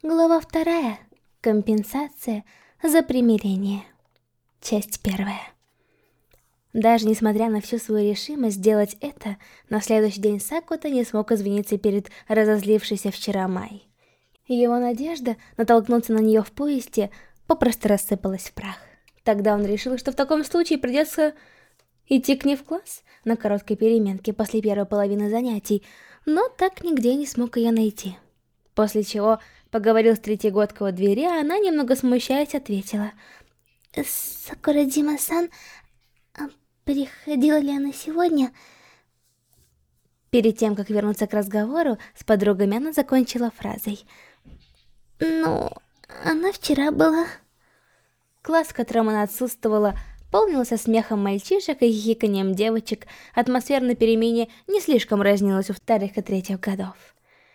Глава вторая. Компенсация за примирение. Часть первая. Даже несмотря на всю свою решимость сделать это, на следующий день Сакута не смог извиниться перед разозлившейся вчера Май. Его надежда натолкнуться на нее в поезде попросту рассыпалась в прах. Тогда он решил, что в таком случае придется идти к ней в класс на короткой переменке после первой половины занятий, но так нигде не смог ее найти. После чего поговорил с третьегодкой у двери, а она, немного смущаясь, ответила. «Сакура Дима-сан, а приходила ли она сегодня?» Перед тем, как вернуться к разговору, с подругами она закончила фразой. «Ну, она вчера была...» Класс, в котором она отсутствовала, полнился смехом мальчишек и хихиканием девочек, атмосфера на перемене не слишком разнилась у вторых и третьих годов.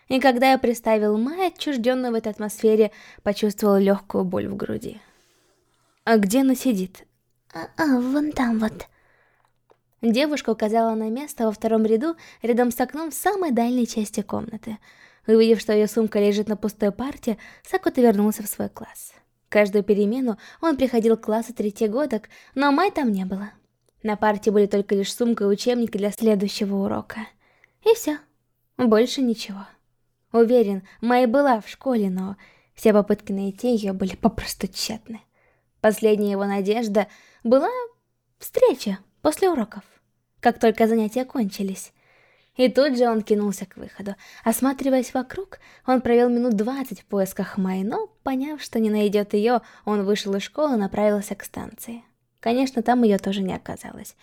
И когда я представил Май, отчужденную в этой атмосфере, почувствовал легкую боль в груди. «А где она сидит?» «А, а вон там вот». Девушка указала на место во втором ряду, рядом с окном в самой дальней части комнаты. Увидев, что ее сумка лежит на пустой парте, Сакута вернулся в свой класс. Каждую перемену он приходил к классу третьегодок, но Май там не было. На парте были только лишь сумка и учебники для следующего урока. И все. Больше ничего. Уверен, Май была в школе, но все попытки найти ее были попросту тщетны. Последняя его надежда была встреча после уроков, как только занятия кончились. И тут же он кинулся к выходу. Осматриваясь вокруг, он провел минут двадцать в поисках Май, но, поняв, что не найдет ее, он вышел из школы и направился к станции. Конечно, там ее тоже не оказалось.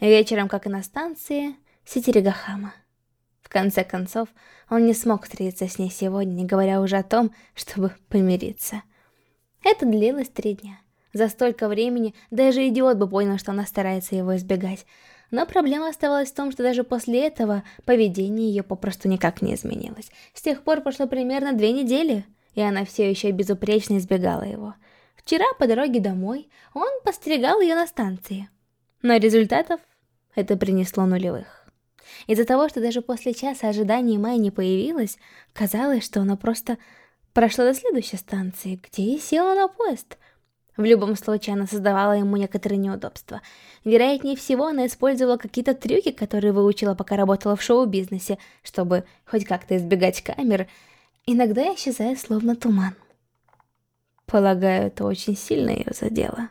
Вечером, как и на станции, Ситиригахама. В конце концов, он не смог встретиться с ней сегодня, не говоря уже о том, чтобы помириться. Это длилось три дня. За столько времени даже идиот бы понял, что она старается его избегать. Но проблема оставалась в том, что даже после этого поведение ее попросту никак не изменилось. С тех пор прошло примерно две недели, и она все еще безупречно избегала его. Вчера по дороге домой он постерегал ее на станции. Но результатов это принесло нулевых. Из-за того, что даже после часа ожидания Май не появилась, казалось, что она просто прошла до следующей станции, где и села на поезд. В любом случае, она создавала ему некоторые неудобства. Вероятнее всего, она использовала какие-то трюки, которые выучила, пока работала в шоу-бизнесе, чтобы хоть как-то избегать камер, иногда исчезая словно туман. Полагаю, это очень сильно ее задело.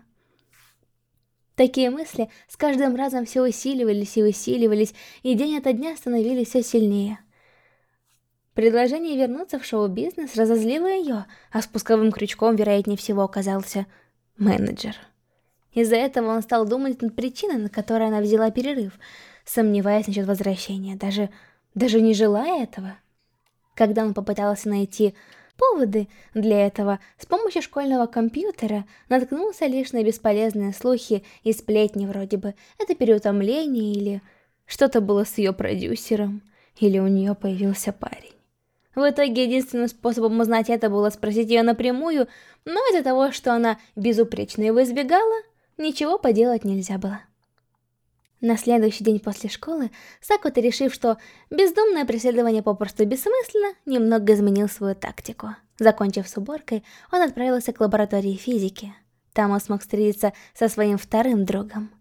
Такие мысли с каждым разом все усиливались и усиливались, и день ото дня становились все сильнее. Предложение вернуться в шоу-бизнес разозлило ее, а спусковым крючком, вероятнее всего, оказался менеджер. Из-за этого он стал думать над причиной, на которой она взяла перерыв, сомневаясь насчет возвращения, даже, даже не желая этого. Когда он попытался найти поводы для этого с помощью школьного компьютера наткнулся лишь на бесполезные слухи и сплетни вроде бы «это переутомление» или «что-то было с ее продюсером» или «у нее появился парень». В итоге единственным способом узнать это было спросить ее напрямую, но из-за того, что она безупречно его избегала, ничего поделать нельзя было. На следующий день после школы, Сакута, решив, что бездумное преследование попросту бессмысленно, немного изменил свою тактику. Закончив с уборкой, он отправился к лаборатории физики. Там он смог встретиться со своим вторым другом.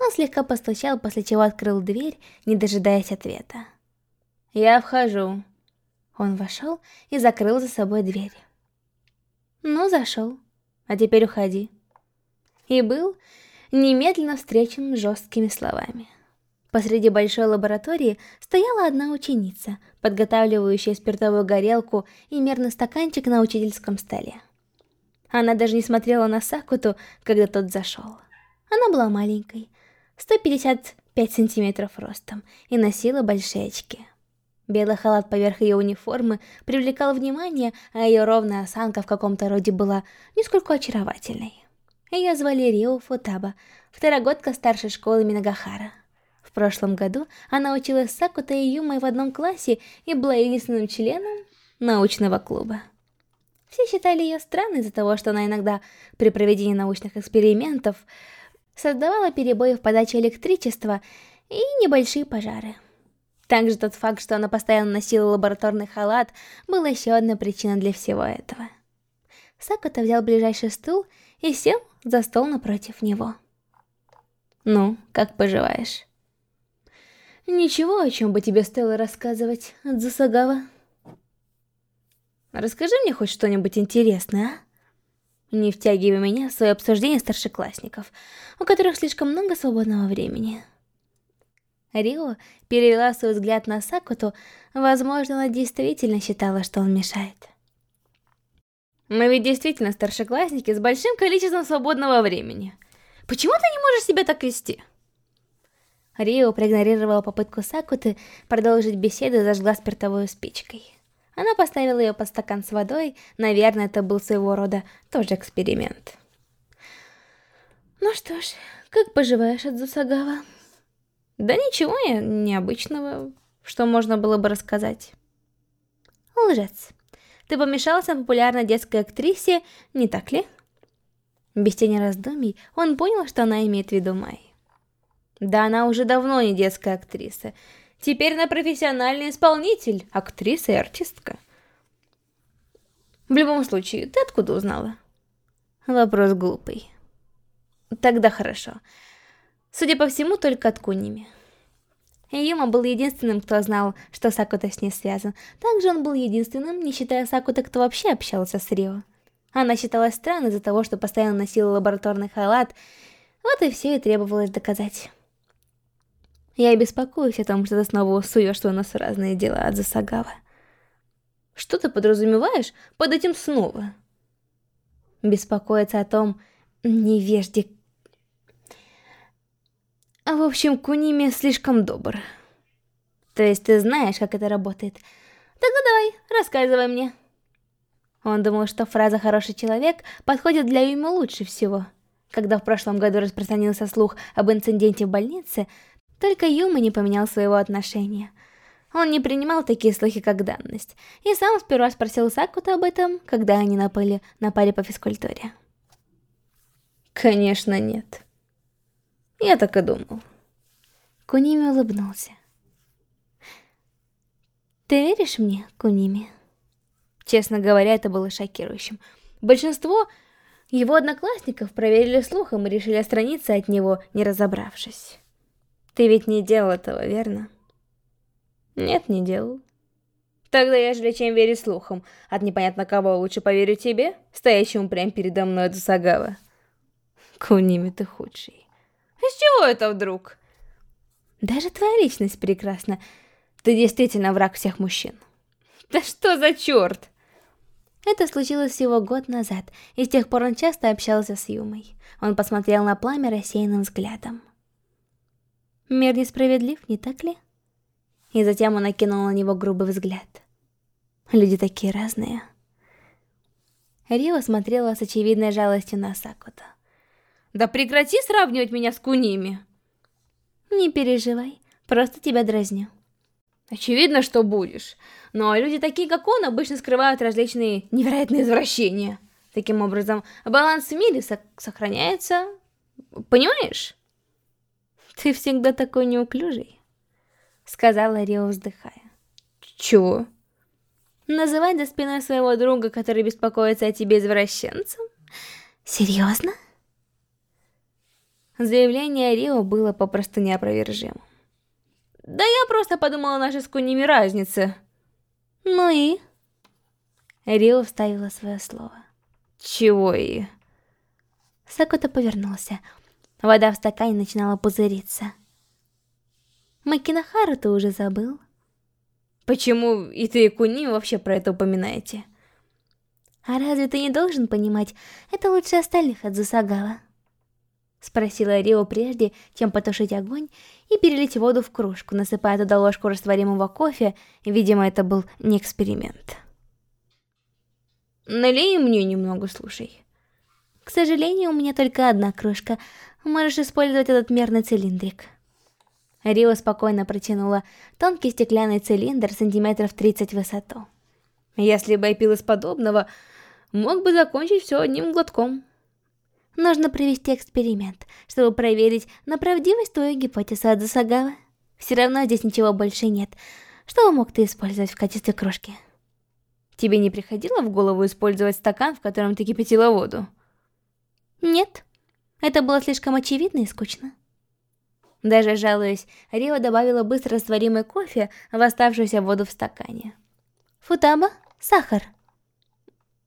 Он слегка постучал, после чего открыл дверь, не дожидаясь ответа. «Я вхожу». Он вошел и закрыл за собой дверь. «Ну, зашел. А теперь уходи». И был немедленно встречен жесткими словами. Посреди большой лаборатории стояла одна ученица, подготавливающая спиртовую горелку и мерный стаканчик на учительском столе. Она даже не смотрела на Сакуту, когда тот зашел. Она была маленькой, 155 сантиметров ростом, и носила большие очки. Белый халат поверх ее униформы привлекал внимание, а ее ровная осанка в каком-то роде была несколько очаровательной. Ее звали Рио Футаба, второгодка старшей школы Минагахара. В прошлом году она училась с Сакута и Юмой в одном классе и была единственным членом научного клуба. Все считали ее странной из-за того, что она иногда при проведении научных экспериментов создавала перебои в подаче электричества и небольшие пожары. Также тот факт, что она постоянно носила лабораторный халат, был еще одной причиной для всего этого. Сакута взял ближайший стул и сел за стол напротив него. «Ну, как поживаешь?» «Ничего, о чем бы тебе стоило рассказывать, Дзусагава?» «Расскажи мне хоть что-нибудь интересное, а?» Не втягивай меня в свое обсуждение старшеклассников, у которых слишком много свободного времени. Рио перевела свой взгляд на Сакуту, возможно, она действительно считала, что он мешает. Мы ведь действительно старшеклассники с большим количеством свободного времени. Почему ты не можешь себя так вести? Рио проигнорировала попытку Сакуты продолжить беседу и зажгла спиртовую спичкой. Она поставила ее под стакан с водой, наверное, это был своего рода тоже эксперимент. Ну что ж, как поживаешь, Адзусагава? Да ничего необычного, что можно было бы рассказать. Лжец. Ты помешался популярной детской актрисе, не так ли? Без тени раздумий он понял, что она имеет в виду Май. Да она уже давно не детская актриса. Теперь она профессиональный исполнитель, актриса и артистка. В любом случае, ты откуда узнала? Вопрос глупый. Тогда хорошо. Судя по всему, только от Куними. Юма был единственным, кто знал, что Сакута с ней связан. Также он был единственным, не считая Сакута, кто вообще общался с Рио. Она считалась странной из-за того, что постоянно носила лабораторный халат. Вот и все и требовалось доказать. Я беспокоюсь о том, что ты снова суешь у нас разные дела от Засагава. Что ты подразумеваешь под этим снова? Беспокоиться о том невежде а в общем, Куними слишком добр. То есть ты знаешь, как это работает. Тогда давай, рассказывай мне. Он думал, что фраза «хороший человек» подходит для Юми лучше всего. Когда в прошлом году распространился слух об инциденте в больнице, только Юма не поменял своего отношения. Он не принимал такие слухи как данность, и сам сперва спросил Сакута об этом, когда они напали на паре по физкультуре. Конечно, нет. Я так и думал. Куними улыбнулся. Ты веришь мне, Куними? Честно говоря, это было шокирующим. Большинство его одноклассников проверили слухом и решили отстраниться от него, не разобравшись. Ты ведь не делал этого, верно? Нет, не делал. Тогда я ежели чем верить слухам, от непонятно кого лучше поверю тебе, стоящему прямо передо мной от Сагава. Куними, ты худший. Из чего это вдруг? Даже твоя личность прекрасна. Ты действительно враг всех мужчин. Да что за черт? Это случилось всего год назад, и с тех пор он часто общался с Юмой. Он посмотрел на пламя рассеянным взглядом. Мир несправедлив, не так ли? И затем он накинул на него грубый взгляд. Люди такие разные. Рио смотрела с очевидной жалостью на Сакута. Да прекрати сравнивать меня с Куними. Не переживай, просто тебя дразню. Очевидно, что будешь. Но люди такие, как он, обычно скрывают различные невероятные извращения. Таким образом, баланс в мире со сохраняется. Понимаешь? Ты всегда такой неуклюжий, сказала Рио, вздыхая. Чего? Называть за спиной своего друга, который беспокоится о тебе извращенцем? Серьезно? Заявление Рио было попросту неопровержимым. Да я просто подумала о нашей с Куними разнице. Ну и? Рио вставила свое слово. Чего и? Сакута повернулся. Вода в стакане начинала пузыриться. Макинахару ты уже забыл? Почему и ты, и Куними вообще про это упоминаете? А разве ты не должен понимать, это лучше остальных от Засагава? Спросила Рио прежде, чем потушить огонь и перелить воду в кружку, насыпая туда ложку растворимого кофе. Видимо, это был не эксперимент. Налей мне немного, слушай. К сожалению, у меня только одна кружка. Можешь использовать этот мерный цилиндрик. Рио спокойно протянула тонкий стеклянный цилиндр сантиметров 30 в высоту. Если бы я пил из подобного, мог бы закончить все одним глотком. Нужно провести эксперимент, чтобы проверить на правдивость твою гипотезу Адзусагава. Все равно здесь ничего больше нет. Что мог ты использовать в качестве крошки? Тебе не приходило в голову использовать стакан, в котором ты кипятила воду? Нет. Это было слишком очевидно и скучно. Даже жалуясь, Рио добавила быстро растворимый кофе в оставшуюся воду в стакане. Футаба, сахар.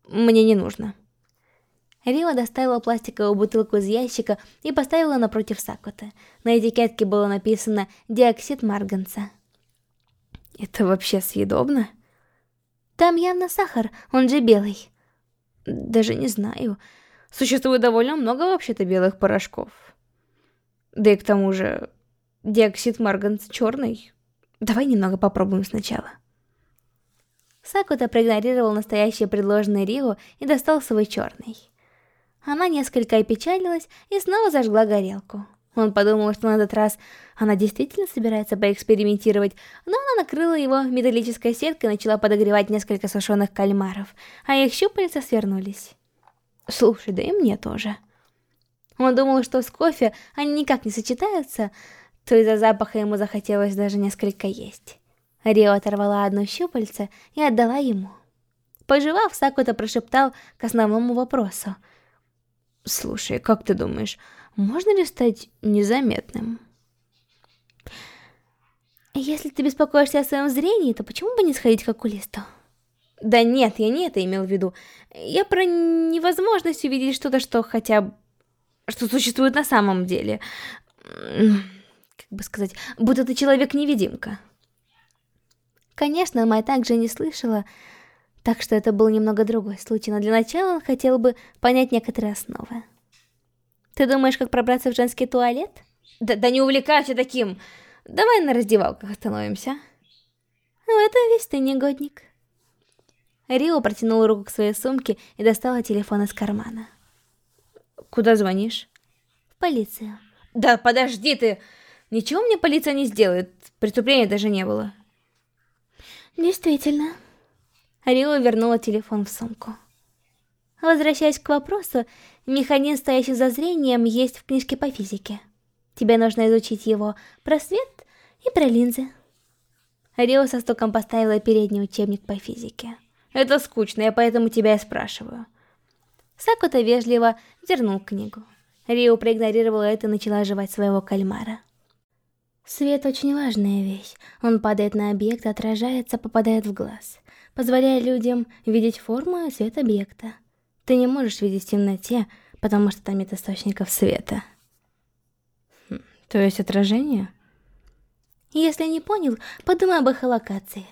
Мне не нужно. Рио доставила пластиковую бутылку из ящика и поставила напротив Сакуты. На этикетке было написано «Диоксид марганца». Это вообще съедобно? Там явно сахар, он же белый. Даже не знаю. Существует довольно много вообще-то белых порошков. Да и к тому же, диоксид марганца черный. Давай немного попробуем сначала. Сакута проигнорировал настоящее предложенное Рио и достал свой черный. Она несколько опечалилась и снова зажгла горелку. Он подумал, что на этот раз она действительно собирается поэкспериментировать, но она накрыла его металлической сеткой и начала подогревать несколько сушеных кальмаров, а их щупальца свернулись. Слушай, да и мне тоже. Он думал, что с кофе они никак не сочетаются, то из-за запаха ему захотелось даже несколько есть. Рио оторвала одно щупальце и отдала ему. Пожевав, Сакута прошептал к основному вопросу — Слушай, как ты думаешь, можно ли стать незаметным? Если ты беспокоишься о своем зрении, то почему бы не сходить к окулисту? Да нет, я не это имел в виду. Я про невозможность увидеть что-то, что хотя что существует на самом деле. Как бы сказать, будто ты человек-невидимка. Конечно, Май также не слышала, так что это был немного другой случай, но для начала он хотел бы понять некоторые основы. Ты думаешь, как пробраться в женский туалет? Да, да не увлекайся таким! Давай на раздевалках остановимся. В этом весь ты негодник. Рио протянула руку к своей сумке и достала телефон из кармана. Куда звонишь? В полицию. Да подожди ты! Ничего мне полиция не сделает, преступления даже не было. Действительно. Рио вернула телефон в сумку. Возвращаясь к вопросу, механизм, стоящий за зрением, есть в книжке по физике. Тебе нужно изучить его про свет и про линзы. Рио со стуком поставила передний учебник по физике. Это скучно, я поэтому тебя и спрашиваю. Сакута вежливо вернул книгу. Рио проигнорировала это и начала жевать своего кальмара. Свет очень важная вещь. Он падает на объект, отражается, попадает в глаз позволяя людям видеть форму и цвет объекта. Ты не можешь видеть в темноте, потому что там нет источников света. Хм, то есть отражение? Если не понял, подумай об эхолокации.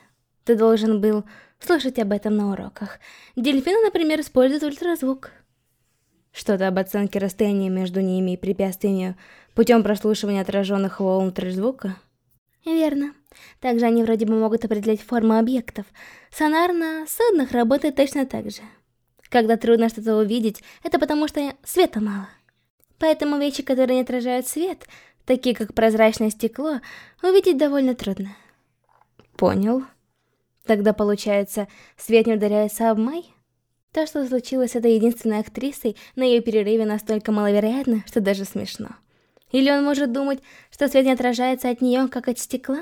Ты должен был слушать об этом на уроках. Дельфины, например, используют ультразвук. Что-то об оценке расстояния между ними и препятствиями путем прослушивания отраженных волн ультразвука? Верно. Также они вроде бы могут определять форму объектов. Сонар на суднах работает точно так же. Когда трудно что-то увидеть, это потому что света мало. Поэтому вещи, которые не отражают свет, такие как прозрачное стекло, увидеть довольно трудно. Понял. Тогда получается, свет не ударяется об май? То, что случилось с этой единственной актрисой на ее перерыве настолько маловероятно, что даже смешно. Или он может думать, что свет не отражается от нее, как от стекла?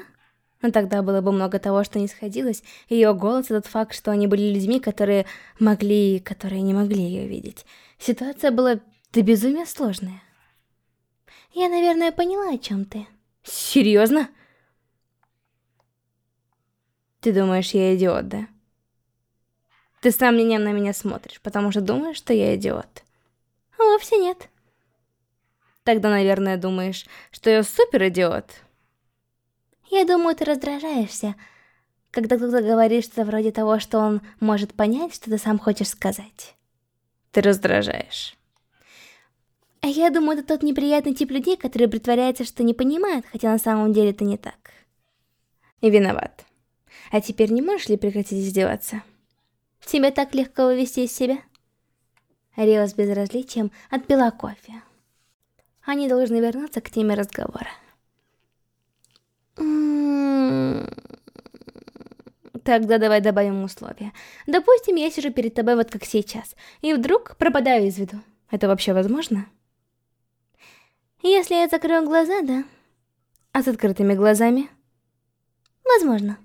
Но тогда было бы много того, что не сходилось. Ее голос, этот факт, что они были людьми, которые могли, которые не могли ее видеть. Ситуация была до безумия сложная. Я, наверное, поняла, о чем ты. Серьезно? Ты думаешь, я идиот, да? Ты сам не на меня смотришь, потому что думаешь, что я идиот. Вовсе нет. Тогда, наверное, думаешь, что я супер-идиот. Я думаю, ты раздражаешься, когда кто-то говорит что-то вроде того, что он может понять, что ты сам хочешь сказать. Ты раздражаешь. А я думаю, это тот неприятный тип людей, который притворяется, что не понимает, хотя на самом деле это не так. И виноват. А теперь не можешь ли прекратить издеваться? Тебе так легко вывести из себя? Рио с безразличием отпила кофе. Они должны вернуться к теме разговора. Тогда давай добавим условия. Допустим, я сижу перед тобой вот как сейчас, и вдруг пропадаю из виду. Это вообще возможно? Если я закрою глаза, да. А с открытыми глазами? Возможно.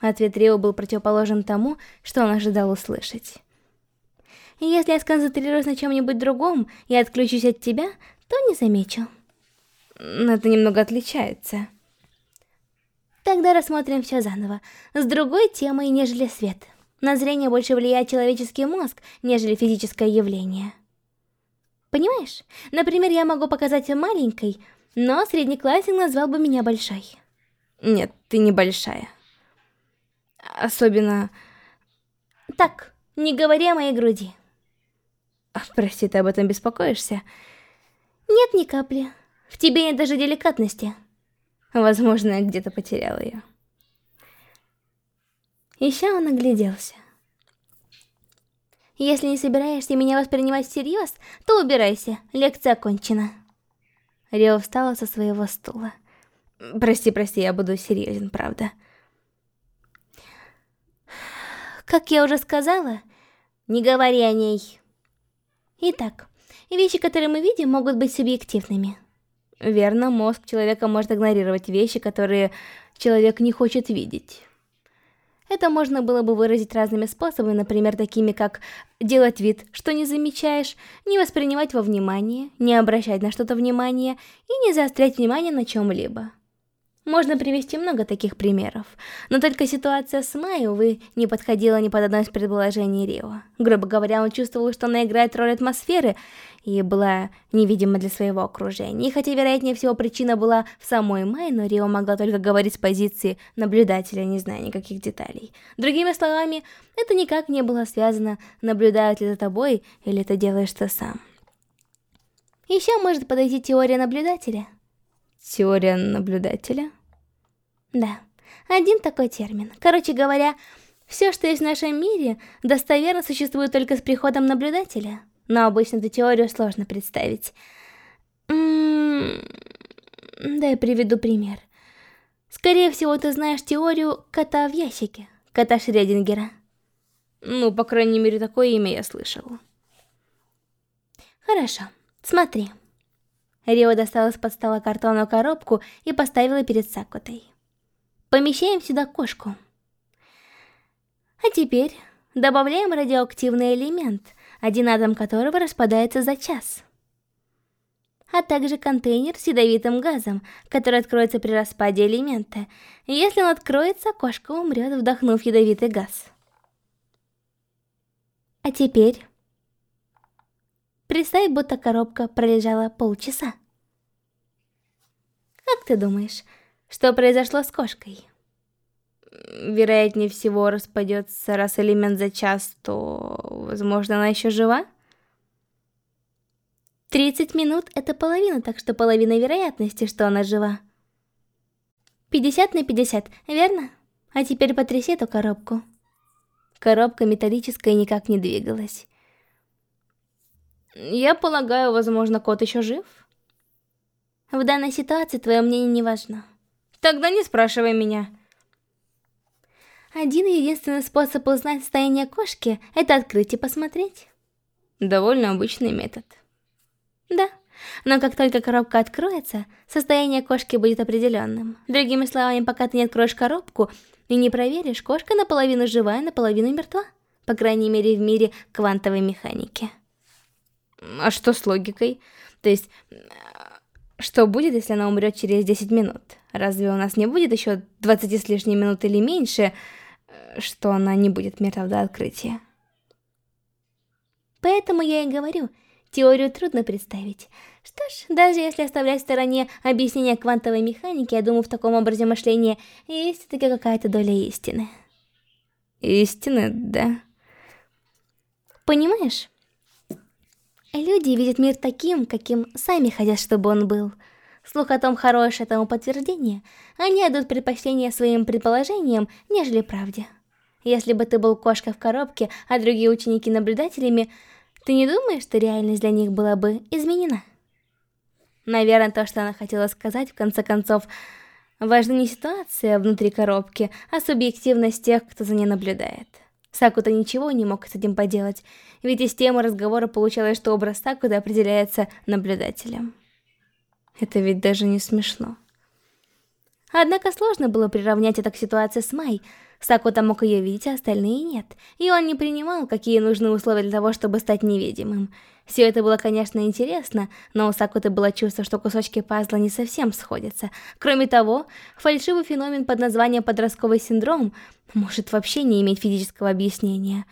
Ответ Рио был противоположен тому, что он ожидал услышать. Если я сконцентрируюсь на чем-нибудь другом и отключусь от тебя, то не замечу. Это немного отличается. Тогда рассмотрим все заново, с другой темой, нежели свет. На зрение больше влияет человеческий мозг, нежели физическое явление. Понимаешь? Например, я могу показать маленькой, но среднеклассник назвал бы меня большой. Нет, ты не большая. Особенно... Так, не говори о моей груди. Прости, ты об этом беспокоишься? Нет ни капли. В тебе нет даже деликатности. Возможно, я где-то потеряла ее. Еще он огляделся. Если не собираешься меня воспринимать всерьез, то убирайся, лекция окончена. Рио встала со своего стула. Прости, прости, я буду серьезен, правда. Как я уже сказала, не говори о ней. Итак, вещи, которые мы видим, могут быть субъективными. Верно, мозг человека может игнорировать вещи, которые человек не хочет видеть. Это можно было бы выразить разными способами, например, такими как делать вид, что не замечаешь, не воспринимать во внимание, не обращать на что-то внимание и не заострять внимание на чем-либо. Можно привести много таких примеров, но только ситуация с Майей, увы, не подходила ни под одно из предположений Рио. Грубо говоря, он чувствовал, что она играет роль атмосферы и была невидима для своего окружения. И хотя, вероятнее всего, причина была в самой Май, но Рио могла только говорить с позиции наблюдателя, не зная никаких деталей. Другими словами, это никак не было связано, наблюдают ли за тобой или ты делаешь ты сам. Еще может подойти теория наблюдателя – Теория наблюдателя? Да, один такой термин. Короче говоря, все, что есть в нашем мире, достоверно существует только с приходом наблюдателя. Но обычно эту теорию сложно представить. М Дай приведу пример. Скорее всего, ты знаешь теорию кота в ящике, кота Шредингера. Ну, по крайней мере, такое имя я слышал. Хорошо, смотри. Рио достала из-под стола картонную коробку и поставила перед Сакутой. Помещаем сюда кошку. А теперь добавляем радиоактивный элемент, один атом которого распадается за час. А также контейнер с ядовитым газом, который откроется при распаде элемента. Если он откроется, кошка умрет, вдохнув ядовитый газ. А теперь Представь, будто коробка пролежала полчаса. Как ты думаешь, что произошло с кошкой? Вероятнее всего распадется, раз элемент за час, то, возможно, она еще жива? 30 минут — это половина, так что половина вероятности, что она жива. 50 на 50, верно? А теперь потряси эту коробку. Коробка металлическая никак не двигалась. Я полагаю, возможно, кот еще жив? В данной ситуации твое мнение не важно. Тогда не спрашивай меня. Один единственный способ узнать состояние кошки – это открыть и посмотреть. Довольно обычный метод. Да, но как только коробка откроется, состояние кошки будет определенным. Другими словами, пока ты не откроешь коробку и не проверишь, кошка наполовину живая, наполовину мертва. По крайней мере, в мире квантовой механики. А что с логикой? То есть, что будет, если она умрет через 10 минут? Разве у нас не будет еще 20 с лишней минут или меньше, что она не будет мертва до открытия? Поэтому я и говорю, теорию трудно представить. Что ж, даже если оставлять в стороне объяснение квантовой механики, я думаю, в таком образе мышления есть все-таки какая-то доля истины. Истины, да. Понимаешь? Люди видят мир таким, каким сами хотят, чтобы он был. Слух о том хорошее тому подтверждение, они отдают предпочтение своим предположениям, нежели правде. Если бы ты был кошкой в коробке, а другие ученики наблюдателями, ты не думаешь, что реальность для них была бы изменена? Наверное, то, что она хотела сказать, в конце концов, важна не ситуация внутри коробки, а субъективность тех, кто за ней наблюдает. Сакута ничего не мог с этим поделать, ведь из темы разговора получалось, что образ Сакуты определяется наблюдателем. Это ведь даже не смешно. Однако сложно было приравнять это к ситуации с Май. Сакута мог ее видеть, а остальные нет. И он не принимал, какие нужны условия для того, чтобы стать невидимым. Все это было, конечно, интересно, но у Сакуты было чувство, что кусочки пазла не совсем сходятся. Кроме того, фальшивый феномен под названием подростковый синдром может вообще не иметь физического объяснения.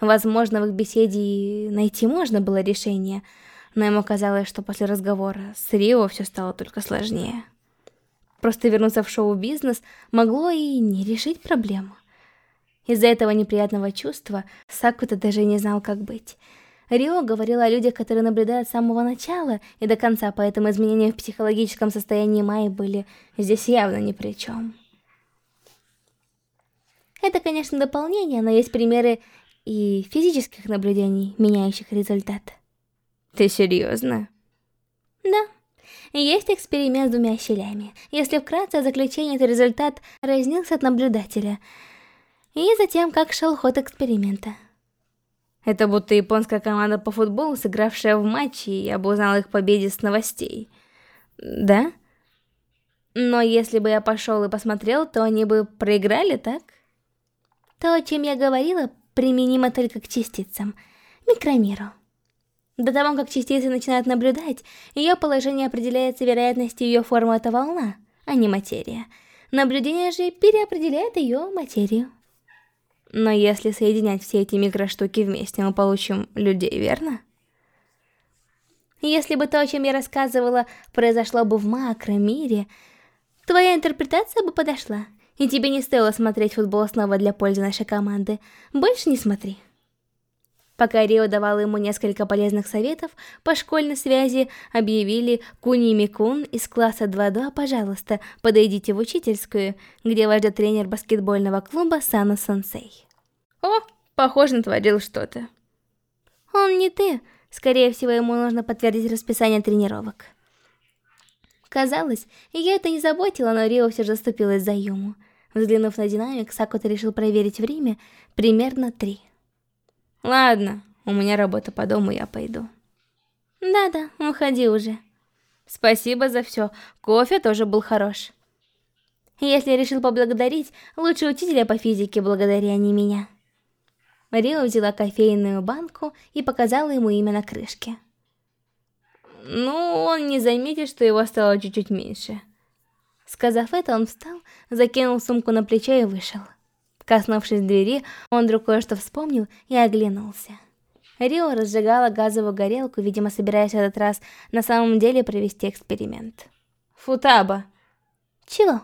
Возможно, в их беседе найти можно было решение, но ему казалось, что после разговора с Рио все стало только сложнее. Просто вернуться в шоу-бизнес могло и не решить проблему. Из-за этого неприятного чувства Сакута даже не знал, как быть. Рио говорил о людях, которые наблюдают с самого начала и до конца, поэтому изменения в психологическом состоянии Майи были здесь явно ни при чем. Это, конечно, дополнение, но есть примеры и физических наблюдений, меняющих результат. Ты серьезно? Да. Есть эксперимент с двумя щелями. Если вкратце, заключение, то результат разнился от наблюдателя. И затем, как шел ход эксперимента. Это будто японская команда по футболу, сыгравшая в матче, и я бы узнала их победе с новостей. Да? Но если бы я пошел и посмотрел, то они бы проиграли, так? То, о чем я говорила, применимо только к частицам, микромиру. До того, как частицы начинают наблюдать, ее положение определяется вероятностью ее формы это волна, а не материя. Наблюдение же переопределяет ее материю. Но если соединять все эти микроштуки вместе, мы получим людей, верно? Если бы то, о чем я рассказывала, произошло бы в макромире, твоя интерпретация бы подошла. И тебе не стоило смотреть футбол снова для пользы нашей команды. Больше не смотри. Пока Рио давала ему несколько полезных советов, по школьной связи объявили Куни Микун из класса 2-2, пожалуйста, подойдите в учительскую, где вас ждет тренер баскетбольного клуба Сана Сенсей. О, похоже, натворил что-то. Он не ты. Скорее всего, ему нужно подтвердить расписание тренировок. Казалось, ее это не заботило, но Рио все же заступилась за Юму. Взглянув на динамик, Сакута решил проверить время примерно три. Ладно, у меня работа по дому, я пойду. Да-да, уходи уже. Спасибо за все, кофе тоже был хорош. Если решил поблагодарить, лучше учителя по физике благодари, а не меня. Рио взяла кофейную банку и показала ему имя на крышке. Ну, он не заметит, что его стало чуть-чуть меньше. Сказав это, он встал, закинул сумку на плечо и вышел. Коснувшись двери, он вдруг кое-что вспомнил и оглянулся. Рио разжигала газовую горелку, видимо, собираясь в этот раз на самом деле провести эксперимент. «Футаба!» «Чего?»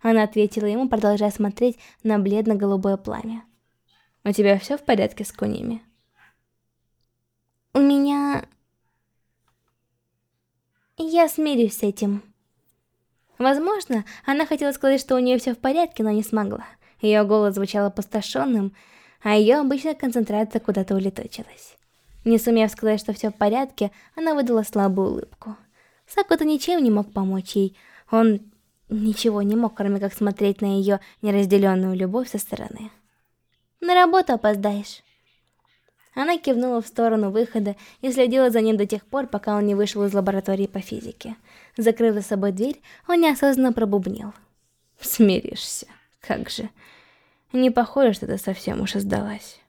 Она ответила ему, продолжая смотреть на бледно-голубое пламя. «У тебя все в порядке с кунями?» «У меня...» «Я смирюсь с этим». Возможно, она хотела сказать, что у нее все в порядке, но не смогла. Ее голос звучал опустошенным, а ее обычная концентрация куда-то улетучилась. Не сумев сказать, что все в порядке, она выдала слабую улыбку. Сакута ничем не мог помочь ей. Он ничего не мог, кроме как смотреть на ее неразделенную любовь со стороны. «На работу опоздаешь». Она кивнула в сторону выхода и следила за ним до тех пор, пока он не вышел из лаборатории по физике. Закрыв за собой дверь, он неосознанно пробубнил. «Смиришься, как же. Не похоже, что ты совсем уж сдалась».